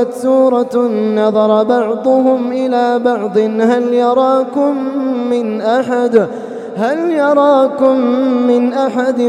أنزلت سورة نظر بعضهم إلى بعض هل يراكم من أحد؟ هل يراكم من أحد؟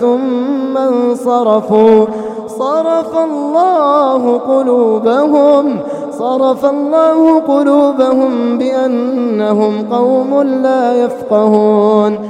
ثم انصرفوا. صرف الله قلوبهم صرف الله قلوبهم بأنهم قوم لا يفقهون.